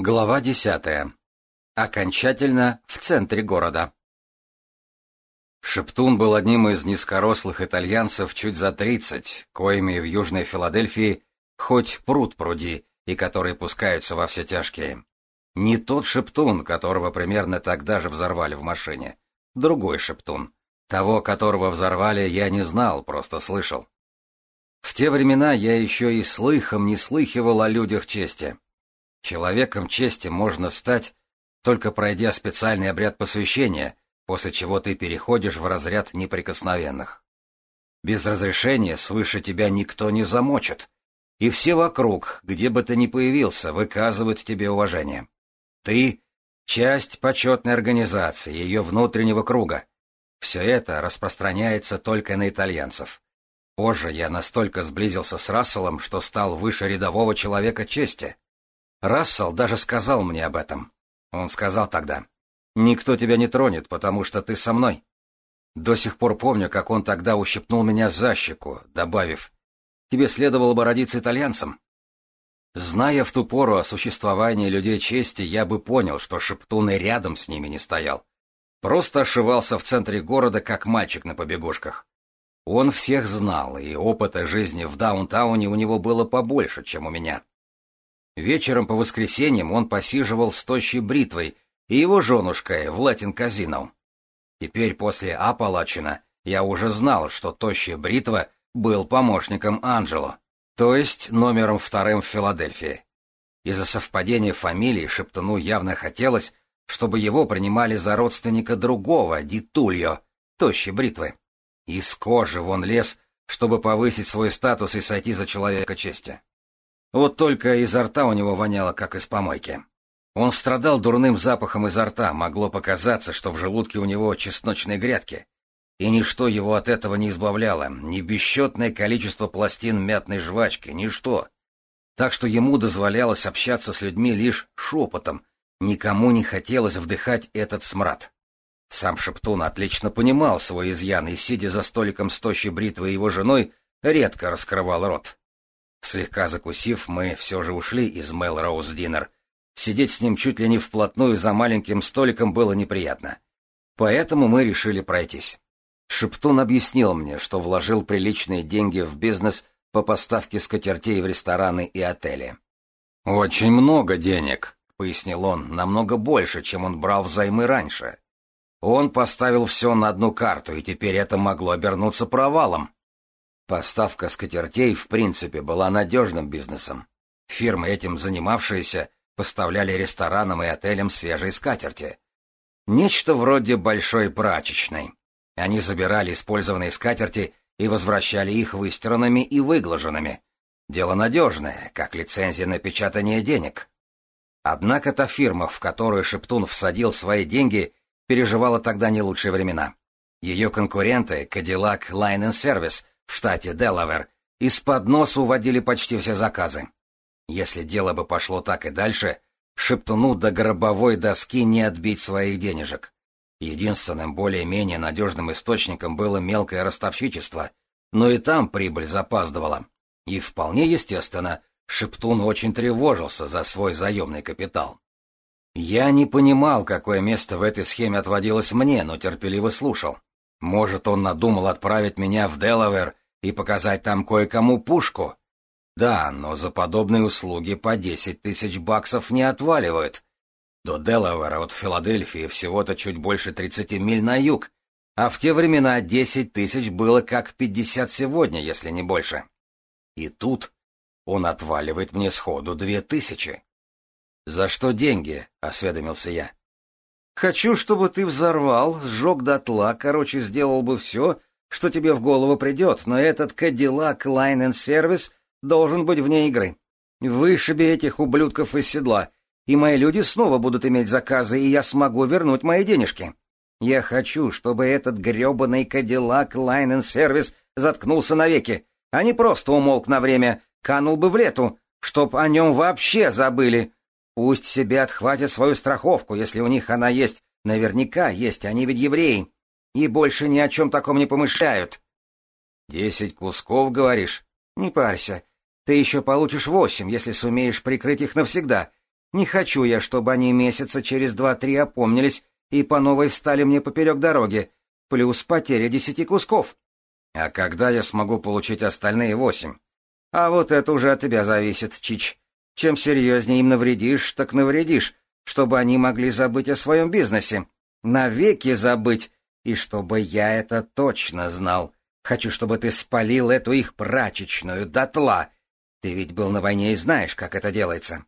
Глава десятая. Окончательно в центре города. Шептун был одним из низкорослых итальянцев чуть за тридцать, коими в Южной Филадельфии хоть пруд пруди, и которые пускаются во все тяжкие. Не тот Шептун, которого примерно тогда же взорвали в машине. Другой Шептун. Того, которого взорвали, я не знал, просто слышал. В те времена я еще и слыхом не слыхивал о людях чести. Человеком чести можно стать, только пройдя специальный обряд посвящения, после чего ты переходишь в разряд неприкосновенных. Без разрешения свыше тебя никто не замочит, и все вокруг, где бы ты ни появился, выказывают тебе уважение. Ты — часть почетной организации, ее внутреннего круга. Все это распространяется только на итальянцев. Позже я настолько сблизился с Расселом, что стал выше рядового человека чести. Рассел даже сказал мне об этом. Он сказал тогда, «Никто тебя не тронет, потому что ты со мной». До сих пор помню, как он тогда ущипнул меня за щеку, добавив, «Тебе следовало бы родиться итальянцем». Зная в ту пору о существовании людей чести, я бы понял, что Шептун и рядом с ними не стоял. Просто ошивался в центре города, как мальчик на побегушках. Он всех знал, и опыта жизни в даунтауне у него было побольше, чем у меня. Вечером по воскресеньям он посиживал с тощей бритвой и его женушкой, в Латин-Казино. Теперь после Апалачина я уже знал, что тощая бритва был помощником Анджело, то есть номером вторым в Филадельфии. Из-за совпадения фамилий Шептуну явно хотелось, чтобы его принимали за родственника другого, Дитульо, тощей бритвы. Из кожи вон лез, чтобы повысить свой статус и сойти за человека чести. Вот только изо рта у него воняло, как из помойки. Он страдал дурным запахом изо рта, могло показаться, что в желудке у него чесночные грядки. И ничто его от этого не избавляло, ни бесчетное количество пластин мятной жвачки, ничто. Так что ему дозволялось общаться с людьми лишь шепотом, никому не хотелось вдыхать этот смрад. Сам Шептун отлично понимал свой изъян и, сидя за столиком с тощей бритвой его женой, редко раскрывал рот. Слегка закусив, мы все же ушли из Мэл Роуз Динер. Сидеть с ним чуть ли не вплотную за маленьким столиком было неприятно. Поэтому мы решили пройтись. Шептун объяснил мне, что вложил приличные деньги в бизнес по поставке скатертей в рестораны и отели. «Очень много денег», — пояснил он, — «намного больше, чем он брал взаймы раньше. Он поставил все на одну карту, и теперь это могло обернуться провалом». Поставка скатертей в принципе была надежным бизнесом. Фирмы, этим занимавшиеся, поставляли ресторанам и отелям свежие скатерти. Нечто вроде большой прачечной. Они забирали использованные скатерти и возвращали их выстиранными и выглаженными. Дело надежное, как лицензия на печатание денег. Однако та фирма, в которую Шептун всадил свои деньги, переживала тогда не лучшие времена. Ее конкуренты, Cadillac Line Service, в штате Делавер, из-под носу уводили почти все заказы. Если дело бы пошло так и дальше, Шептуну до гробовой доски не отбить своих денежек. Единственным более-менее надежным источником было мелкое ростовщичество, но и там прибыль запаздывала. И вполне естественно, Шептун очень тревожился за свой заемный капитал. Я не понимал, какое место в этой схеме отводилось мне, но терпеливо слушал. Может, он надумал отправить меня в Делавер и показать там кое-кому пушку. Да, но за подобные услуги по десять тысяч баксов не отваливают. До Делавера от Филадельфии всего-то чуть больше тридцати миль на юг, а в те времена десять тысяч было как пятьдесят сегодня, если не больше. И тут он отваливает мне сходу две тысячи. «За что деньги?» — осведомился я. «Хочу, чтобы ты взорвал, сжег дотла, короче, сделал бы все, что тебе в голову придет, но этот Кадиллак Лайнен Сервис должен быть вне игры. Вышиби этих ублюдков из седла, и мои люди снова будут иметь заказы, и я смогу вернуть мои денежки. Я хочу, чтобы этот гребаный Кадиллак Лайнен Сервис заткнулся навеки, а не просто умолк на время, канул бы в лету, чтоб о нем вообще забыли. Пусть себе отхватят свою страховку, если у них она есть. Наверняка есть, они ведь евреи и больше ни о чем таком не помышляют. Десять кусков, говоришь? Не парься. Ты еще получишь восемь, если сумеешь прикрыть их навсегда. Не хочу я, чтобы они месяца через два-три опомнились и по новой встали мне поперек дороги, плюс потеря десяти кусков. А когда я смогу получить остальные восемь? А вот это уже от тебя зависит, Чич. Чем серьезнее им навредишь, так навредишь, чтобы они могли забыть о своем бизнесе. Навеки забыть, и чтобы я это точно знал. Хочу, чтобы ты спалил эту их прачечную дотла. Ты ведь был на войне и знаешь, как это делается.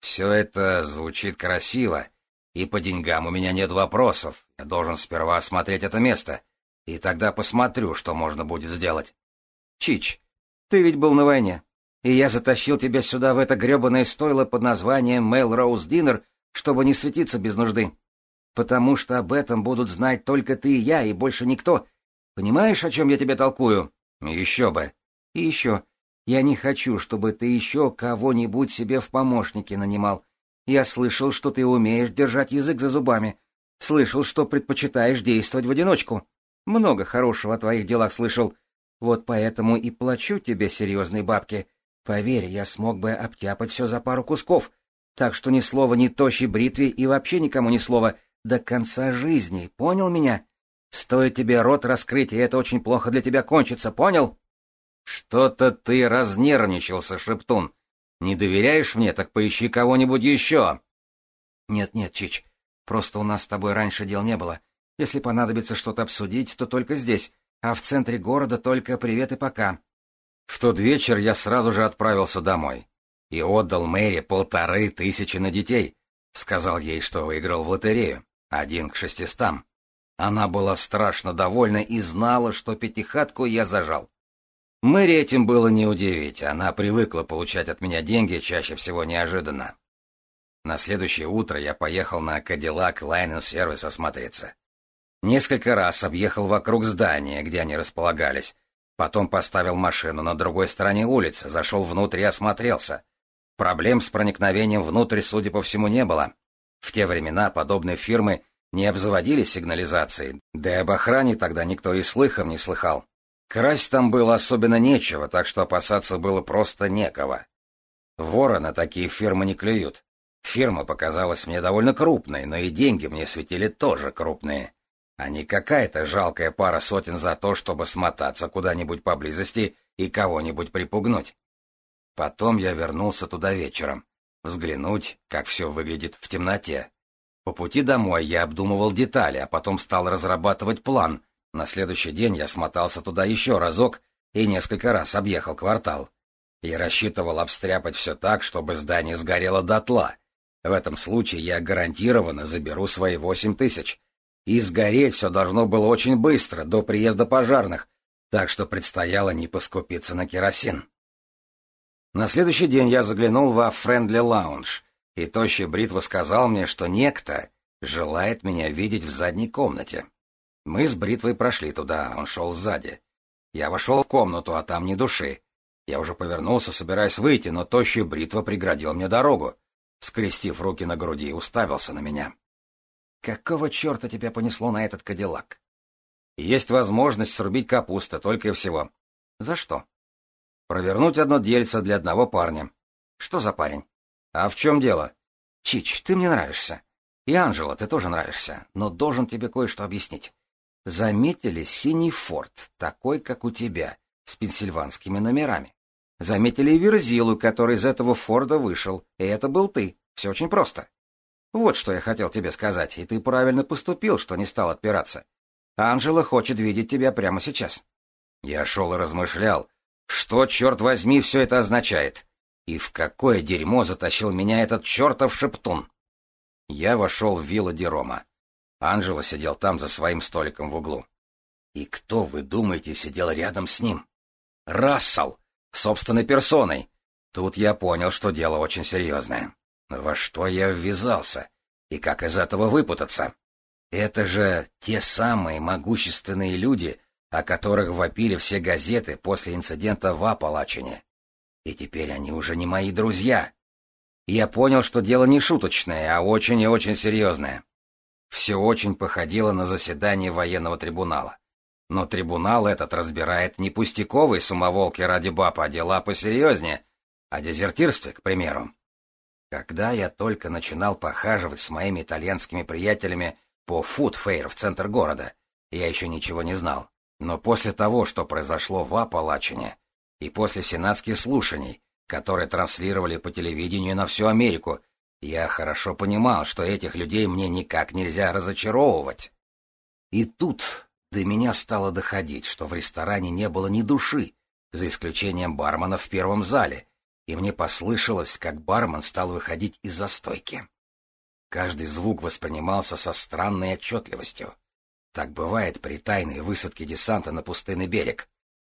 Все это звучит красиво, и по деньгам у меня нет вопросов. Я должен сперва осмотреть это место, и тогда посмотрю, что можно будет сделать. Чич, ты ведь был на войне, и я затащил тебя сюда в это гребаное стойло под названием Мэл Роуз Динер, чтобы не светиться без нужды потому что об этом будут знать только ты и я, и больше никто. Понимаешь, о чем я тебе толкую? Еще бы. И еще. Я не хочу, чтобы ты еще кого-нибудь себе в помощники нанимал. Я слышал, что ты умеешь держать язык за зубами. Слышал, что предпочитаешь действовать в одиночку. Много хорошего о твоих делах слышал. Вот поэтому и плачу тебе серьезные бабки. Поверь, я смог бы обтяпать все за пару кусков. Так что ни слова ни тощей бритве и вообще никому ни слова — до конца жизни, понял меня? Стоит тебе рот раскрыть, и это очень плохо для тебя кончится, понял? Что-то ты разнервничался, Шептун. Не доверяешь мне, так поищи кого-нибудь еще. Нет-нет, Чич, просто у нас с тобой раньше дел не было. Если понадобится что-то обсудить, то только здесь, а в центре города только привет и пока. В тот вечер я сразу же отправился домой и отдал Мэри полторы тысячи на детей. Сказал ей, что выиграл в лотерею. Один к шестистам. Она была страшно довольна и знала, что пятихатку я зажал. Мэри этим было не удивить, она привыкла получать от меня деньги чаще всего неожиданно. На следующее утро я поехал на Cadillac Line Сервис осмотреться. Несколько раз объехал вокруг здания, где они располагались, потом поставил машину на другой стороне улицы, зашел внутрь и осмотрелся. Проблем с проникновением внутрь, судя по всему, не было. В те времена подобные фирмы не обзаводили сигнализацией, да и об охране тогда никто и слыхом не слыхал. Красть там было особенно нечего, так что опасаться было просто некого. Ворона такие фирмы не клюют. Фирма показалась мне довольно крупной, но и деньги мне светили тоже крупные. А не какая-то жалкая пара сотен за то, чтобы смотаться куда-нибудь поблизости и кого-нибудь припугнуть. Потом я вернулся туда вечером взглянуть, как все выглядит в темноте. По пути домой я обдумывал детали, а потом стал разрабатывать план. На следующий день я смотался туда еще разок и несколько раз объехал квартал. Я рассчитывал обстряпать все так, чтобы здание сгорело дотла. В этом случае я гарантированно заберу свои восемь тысяч. И сгореть все должно было очень быстро, до приезда пожарных, так что предстояло не поскупиться на керосин. На следующий день я заглянул во Френдли Лаунж, и тощий Бритва сказал мне, что некто желает меня видеть в задней комнате. Мы с Бритвой прошли туда, он шел сзади. Я вошел в комнату, а там ни души. Я уже повернулся, собираясь выйти, но тощий Бритва преградил мне дорогу, скрестив руки на груди и уставился на меня. «Какого черта тебя понесло на этот кадиллак?» «Есть возможность срубить капуста, только и всего». «За что?» провернуть одно дельце для одного парня. Что за парень? А в чем дело? Чич, ты мне нравишься. И Анжела, ты тоже нравишься, но должен тебе кое-что объяснить. Заметили синий форт, такой, как у тебя, с пенсильванскими номерами. Заметили и Верзилу, который из этого форда вышел, и это был ты. Все очень просто. Вот что я хотел тебе сказать, и ты правильно поступил, что не стал отпираться. Анжела хочет видеть тебя прямо сейчас. Я шел и размышлял, что, черт возьми, все это означает? И в какое дерьмо затащил меня этот чертов шептун? Я вошел в вилла Дерома. Анжела сидел там за своим столиком в углу. И кто, вы думаете, сидел рядом с ним? Рассел! Собственной персоной! Тут я понял, что дело очень серьезное. Во что я ввязался? И как из этого выпутаться? Это же те самые могущественные люди, о которых вопили все газеты после инцидента в Апалачине. И теперь они уже не мои друзья. Я понял, что дело не шуточное, а очень и очень серьезное. Все очень походило на заседание военного трибунала. Но трибунал этот разбирает не пустяковые сумоволки ради баб, а дела посерьезнее, а дезертирстве, к примеру. Когда я только начинал похаживать с моими итальянскими приятелями по фудфейр в центр города, я еще ничего не знал. Но после того, что произошло в Апалачине, и после сенатских слушаний, которые транслировали по телевидению на всю Америку, я хорошо понимал, что этих людей мне никак нельзя разочаровывать. И тут до меня стало доходить, что в ресторане не было ни души, за исключением бармена в первом зале, и мне послышалось, как бармен стал выходить из застойки. Каждый звук воспринимался со странной отчетливостью. Так бывает при тайной высадке десанта на пустынный берег.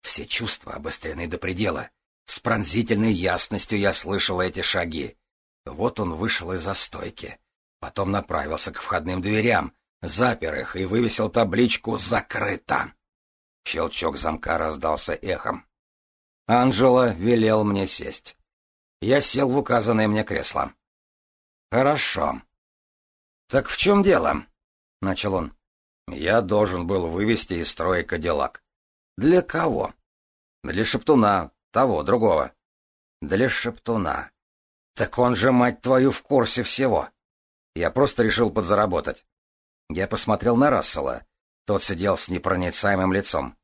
Все чувства обострены до предела. С пронзительной ясностью я слышал эти шаги. Вот он вышел из застойки. Потом направился к входным дверям, запер их и вывесил табличку «Закрыто». Щелчок замка раздался эхом. Анжела велел мне сесть. Я сел в указанное мне кресло. «Хорошо». «Так в чем дело?» — начал он. Я должен был вывести из строя Кадиллак. Для кого? Для Шептуна, того, другого. Для Шептуна. Так он же, мать твою, в курсе всего. Я просто решил подзаработать. Я посмотрел на Рассела. Тот сидел с непроницаемым лицом.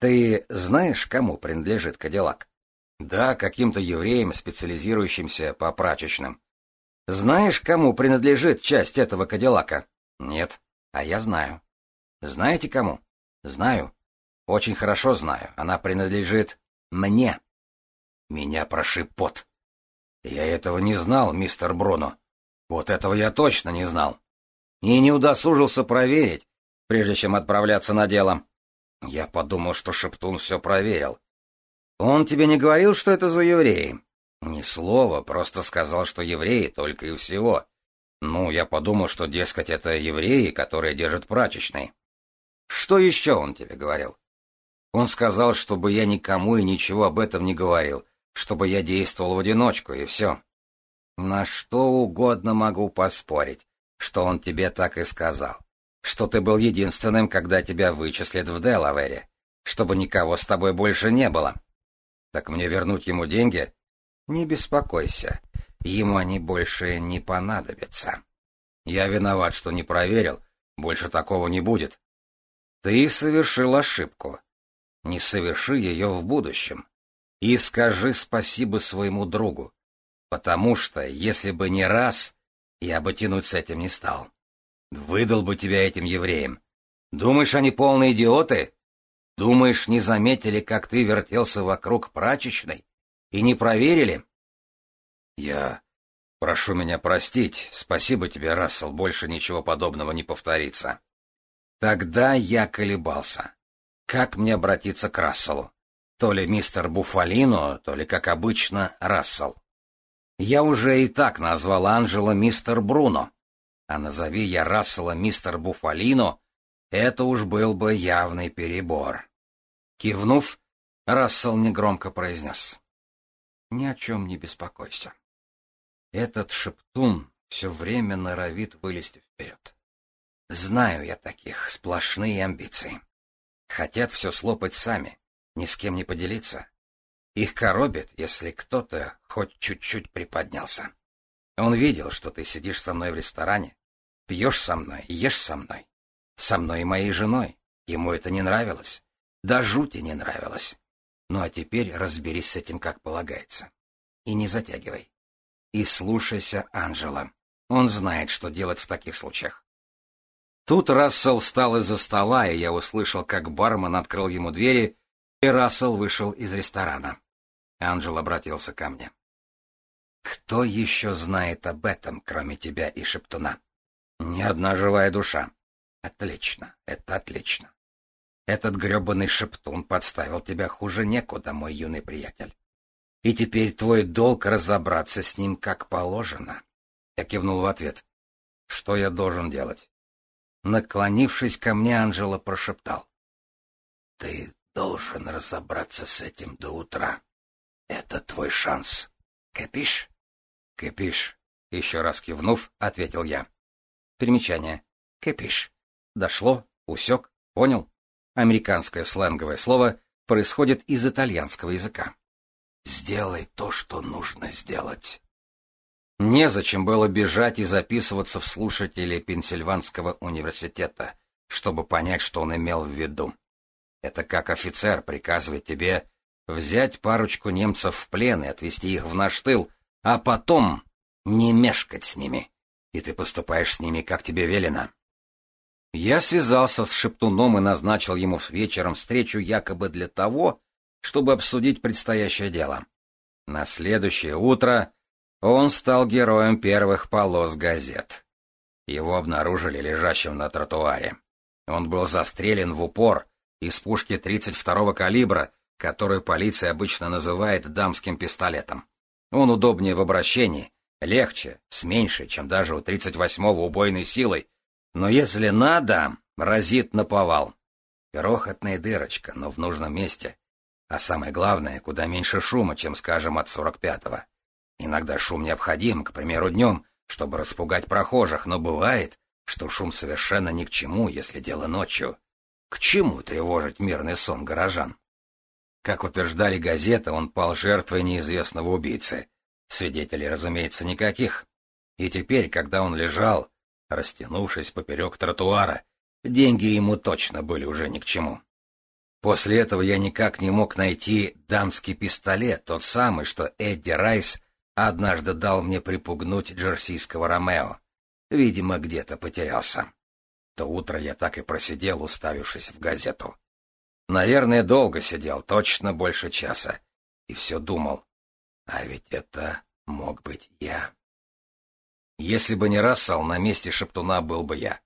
Ты знаешь, кому принадлежит Кадиллак? Да, каким-то евреям, специализирующимся по прачечным. Знаешь, кому принадлежит часть этого Кадиллака? Нет, а я знаю. Знаете кому? Знаю. Очень хорошо знаю. Она принадлежит мне. Меня прошиб пот. Я этого не знал, мистер Бруно. Вот этого я точно не знал. И не удосужился проверить, прежде чем отправляться на дело. Я подумал, что Шептун все проверил. Он тебе не говорил, что это за евреи? Ни слова, просто сказал, что евреи только и всего. Ну, я подумал, что, дескать, это евреи, которые держат прачечный. Что еще он тебе говорил? Он сказал, чтобы я никому и ничего об этом не говорил, чтобы я действовал в одиночку, и все. На что угодно могу поспорить, что он тебе так и сказал, что ты был единственным, когда тебя вычислят в Делавере, чтобы никого с тобой больше не было. Так мне вернуть ему деньги? Не беспокойся, ему они больше не понадобятся. Я виноват, что не проверил, больше такого не будет. Ты совершил ошибку. Не соверши ее в будущем. И скажи спасибо своему другу, потому что, если бы не раз, я бы тянуть с этим не стал. Выдал бы тебя этим евреям. Думаешь, они полные идиоты? Думаешь, не заметили, как ты вертелся вокруг прачечной? И не проверили? Я... Прошу меня простить. Спасибо тебе, Рассел, больше ничего подобного не повторится. Тогда я колебался. Как мне обратиться к Расселу? То ли мистер Буфалино, то ли, как обычно, Рассел. Я уже и так назвал Анжела мистер Бруно. А назови я Рассела мистер Буфалино, это уж был бы явный перебор. Кивнув, Рассел негромко произнес. — Ни о чем не беспокойся. Этот шептун все время норовит вылезти вперед. Знаю я таких, сплошные амбиции. Хотят все слопать сами, ни с кем не поделиться. Их коробит, если кто-то хоть чуть-чуть приподнялся. Он видел, что ты сидишь со мной в ресторане, пьешь со мной, ешь со мной. Со мной и моей женой. Ему это не нравилось. Да жути не нравилось. Ну а теперь разберись с этим, как полагается. И не затягивай. И слушайся Анжела. Он знает, что делать в таких случаях. Тут Рассел встал из-за стола, и я услышал, как бармен открыл ему двери, и Рассел вышел из ресторана. Анджел обратился ко мне. «Кто еще знает об этом, кроме тебя и Шептуна?» «Ни одна живая душа». «Отлично, это отлично. Этот гребаный Шептун подставил тебя хуже некуда, мой юный приятель. И теперь твой долг разобраться с ним как положено». Я кивнул в ответ. «Что я должен делать?» Наклонившись ко мне, Анжела прошептал. — Ты должен разобраться с этим до утра. Это твой шанс. Копишь? — Копишь. Еще раз кивнув, ответил я. Примечание. Копишь. Дошло, усек, понял? Американское сленговое слово происходит из итальянского языка. «Сделай то, что нужно сделать». Незачем было бежать и записываться в слушатели Пенсильванского университета, чтобы понять, что он имел в виду. Это как офицер приказывает тебе взять парочку немцев в плен и отвезти их в наш тыл, а потом не мешкать с ними. И ты поступаешь с ними, как тебе велено. Я связался с Шептуном и назначил ему вечером встречу якобы для того, чтобы обсудить предстоящее дело. На следующее утро он стал героем первых полос газет. Его обнаружили лежащим на тротуаре. Он был застрелен в упор из пушки 32-го калибра, которую полиция обычно называет дамским пистолетом. Он удобнее в обращении, легче, с меньшей, чем даже у 38-го убойной силой, но если надо, разит наповал. Крохотная дырочка, но в нужном месте. А самое главное, куда меньше шума, чем, скажем, от 45-го. Иногда шум необходим, к примеру, днем, чтобы распугать прохожих, но бывает, что шум совершенно ни к чему, если дело ночью. К чему тревожить мирный сон горожан? Как утверждали газеты, он пал жертвой неизвестного убийцы. Свидетелей, разумеется, никаких. И теперь, когда он лежал, растянувшись поперек тротуара, деньги ему точно были уже ни к чему. После этого я никак не мог найти дамский пистолет, тот самый, что Эдди Райс однажды дал мне припугнуть джерсийского Ромео. Видимо, где-то потерялся. То утро я так и просидел, уставившись в газету. Наверное, долго сидел, точно больше часа, и все думал. А ведь это мог быть я. Если бы не Рассел, на месте Шептуна был бы я.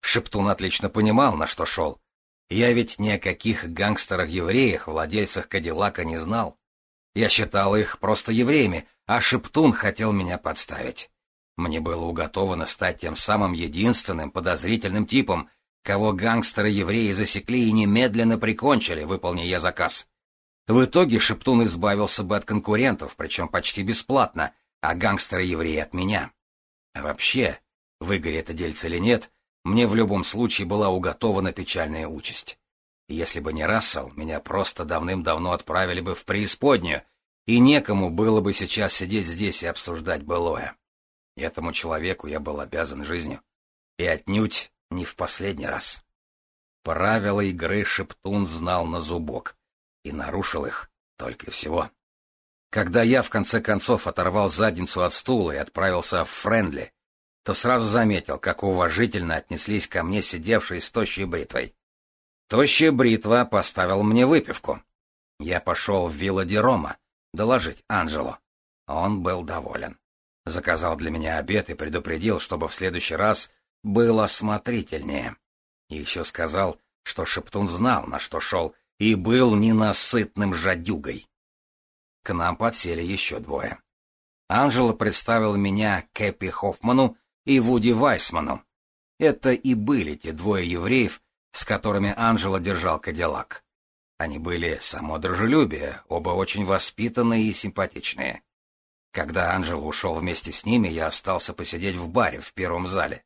Шептун отлично понимал, на что шел. Я ведь ни о каких гангстерах-евреях, владельцах Кадиллака не знал. Я считал их просто евреями — а Шептун хотел меня подставить. Мне было уготовано стать тем самым единственным подозрительным типом, кого гангстеры-евреи засекли и немедленно прикончили, выполняя заказ. В итоге Шептун избавился бы от конкурентов, причем почти бесплатно, а гангстеры-евреи от меня. А вообще, выгорит это дельце или нет, мне в любом случае была уготована печальная участь. Если бы не Рассел, меня просто давным-давно отправили бы в преисподнюю, и некому было бы сейчас сидеть здесь и обсуждать былое. Этому человеку я был обязан жизнью, и отнюдь не в последний раз. Правила игры Шептун знал на зубок и нарушил их только всего. Когда я, в конце концов, оторвал задницу от стула и отправился в Френдли, то сразу заметил, как уважительно отнеслись ко мне сидевшие с тощей бритвой. Тощая бритва поставила мне выпивку. Я пошел в Вилла Рома, доложить, Анжело». Он был доволен. Заказал для меня обед и предупредил, чтобы в следующий раз было смотрительнее. И Еще сказал, что Шептун знал, на что шел, и был ненасытным жадюгой. К нам подсели еще двое. Анжело представил меня Кэппи Хоффману и Вуди Вайсману. Это и были те двое евреев, с которыми Анжело держал Кадиллак. Они были само дружелюбие, оба очень воспитанные и симпатичные. Когда Анжел ушел вместе с ними, я остался посидеть в баре в первом зале.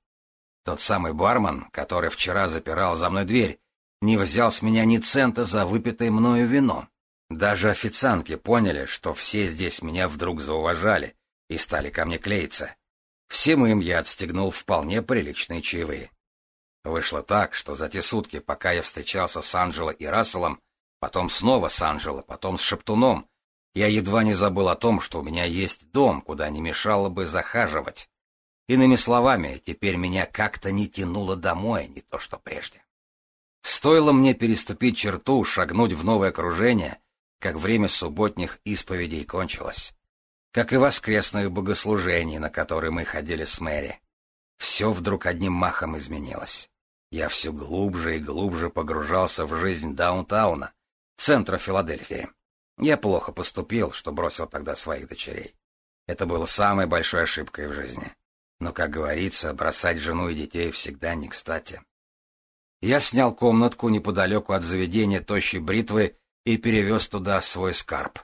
Тот самый бармен, который вчера запирал за мной дверь, не взял с меня ни цента за выпитое мною вино. Даже официантки поняли, что все здесь меня вдруг зауважали и стали ко мне клеиться. Всем им я отстегнул вполне приличные чаевые. Вышло так, что за те сутки, пока я встречался с Анджело и Расселом, потом снова с Анжелой, потом с Шептуном. Я едва не забыл о том, что у меня есть дом, куда не мешало бы захаживать. Иными словами, теперь меня как-то не тянуло домой, не то что прежде. Стоило мне переступить черту, шагнуть в новое окружение, как время субботних исповедей кончилось, как и воскресных богослужений, на которые мы ходили с Мэри. Все вдруг одним махом изменилось. Я все глубже и глубже погружался в жизнь даунтауна, центра Филадельфии. Я плохо поступил, что бросил тогда своих дочерей. Это было самой большой ошибкой в жизни. Но, как говорится, бросать жену и детей всегда не кстати. Я снял комнатку неподалеку от заведения тощей бритвы и перевез туда свой скарб.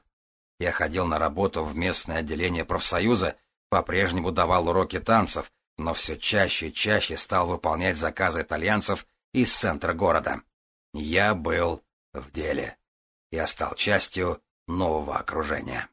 Я ходил на работу в местное отделение профсоюза, по-прежнему давал уроки танцев, но все чаще и чаще стал выполнять заказы итальянцев из центра города. Я был в деле и остал частью нового окружения.